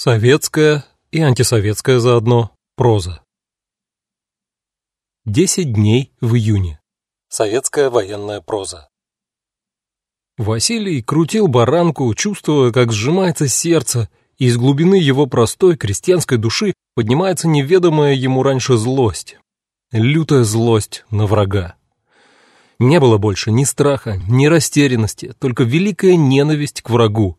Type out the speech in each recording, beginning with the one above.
Советская и антисоветская заодно проза. Десять дней в июне. Советская военная проза. Василий крутил баранку, чувствуя, как сжимается сердце, и из глубины его простой крестьянской души поднимается неведомая ему раньше злость. Лютая злость на врага. Не было больше ни страха, ни растерянности, только великая ненависть к врагу,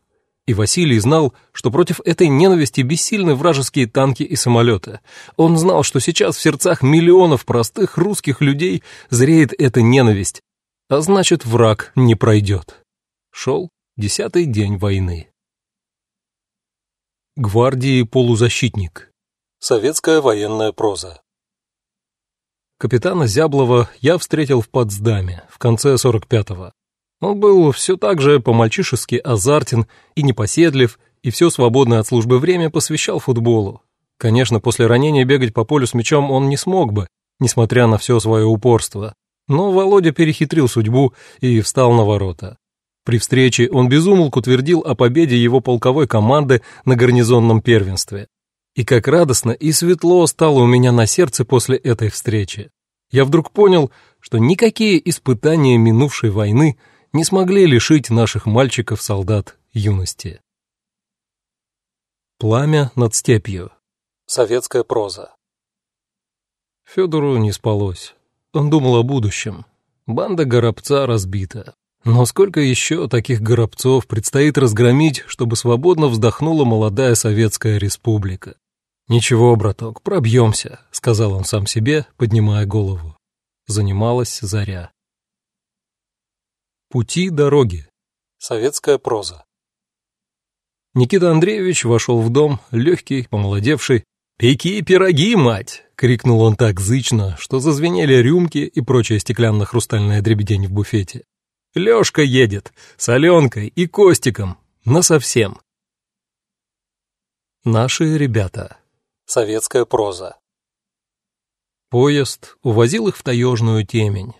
и Василий знал, что против этой ненависти бессильны вражеские танки и самолеты. Он знал, что сейчас в сердцах миллионов простых русских людей зреет эта ненависть, а значит, враг не пройдет. Шел десятый день войны. Гвардии полузащитник. Советская военная проза. Капитана Зяблова я встретил в Потсдаме в конце 45-го. Он был все так же по-мальчишески азартен и непоседлив, и все свободное от службы время посвящал футболу. Конечно, после ранения бегать по полю с мячом он не смог бы, несмотря на все свое упорство. Но Володя перехитрил судьбу и встал на ворота. При встрече он безумолку твердил о победе его полковой команды на гарнизонном первенстве. И как радостно и светло стало у меня на сердце после этой встречи. Я вдруг понял, что никакие испытания минувшей войны не смогли лишить наших мальчиков-солдат юности. Пламя над степью. Советская проза. Федору не спалось. Он думал о будущем. Банда Горобца разбита. Но сколько еще таких Горобцов предстоит разгромить, чтобы свободно вздохнула молодая Советская Республика? «Ничего, браток, пробьемся», — сказал он сам себе, поднимая голову. Занималась заря. Пути дороги. Советская проза. Никита Андреевич вошел в дом, легкий, помолодевший. «Пеки пироги, мать!» — крикнул он так зычно, что зазвенели рюмки и прочая стеклянно-хрустальная дребедень в буфете. «Лёшка едет, с Аленкой и Костиком, насовсем». Наши ребята. Советская проза. Поезд увозил их в таежную темень,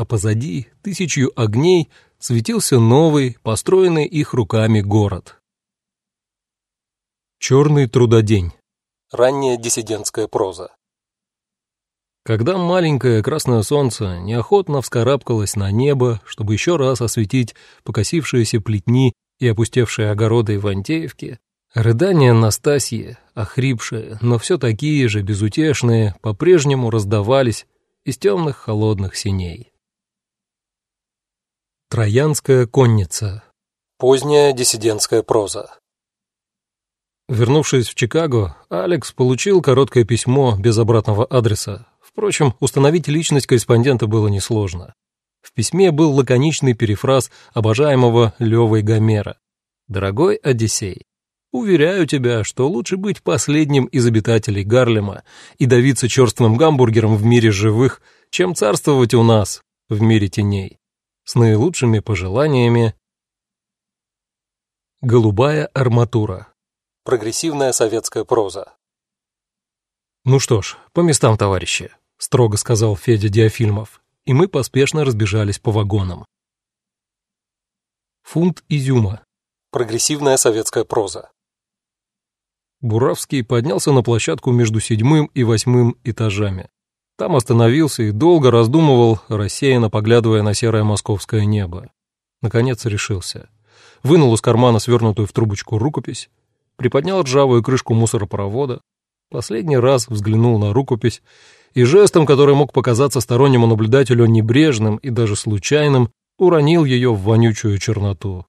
а позади, тысячью огней, светился новый, построенный их руками город. Черный трудодень. Ранняя диссидентская проза. Когда маленькое красное солнце неохотно вскарабкалось на небо, чтобы еще раз осветить покосившиеся плетни и опустевшие огороды Ивантеевки, рыдания Настасьи, охрипшие, но все такие же безутешные, по-прежнему раздавались из темных холодных синей. Троянская конница. Поздняя диссидентская проза. Вернувшись в Чикаго, Алекс получил короткое письмо без обратного адреса. Впрочем, установить личность корреспондента было несложно. В письме был лаконичный перефраз обожаемого Лёвой Гомера. «Дорогой Одиссей, уверяю тебя, что лучше быть последним из обитателей Гарлема и давиться черствым гамбургером в мире живых, чем царствовать у нас в мире теней. С наилучшими пожеланиями. Голубая арматура. Прогрессивная советская проза. «Ну что ж, по местам, товарищи», — строго сказал Федя Диафильмов, и мы поспешно разбежались по вагонам. Фунт изюма. Прогрессивная советская проза. Буравский поднялся на площадку между седьмым и восьмым этажами. Там остановился и долго раздумывал, рассеянно поглядывая на серое московское небо. Наконец решился. Вынул из кармана свернутую в трубочку рукопись, приподнял ржавую крышку мусоропровода, последний раз взглянул на рукопись и жестом, который мог показаться стороннему наблюдателю небрежным и даже случайным, уронил ее в вонючую черноту.